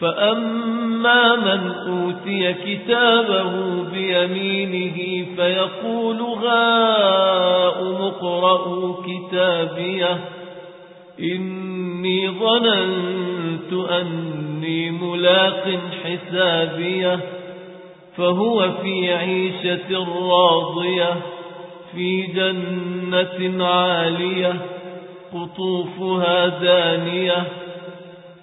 فأما من أوتي كتابه بيمينه فيقول غاء مقرأوا كتابيه إني ظننت أني ملاق حسابيه فهو في عيشة راضية في جنة عالية قطوفها دانية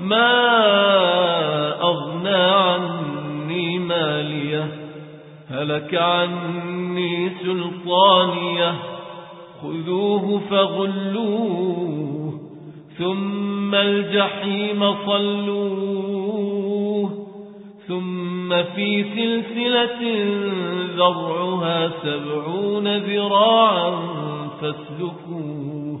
ما أغنى عني مالية؟ هلك عني سلطانية. خذوه فغلوه ثم الجحيم صلوه ثم في سلسلة ذرعها سبعون ذراعا فاسلكوه.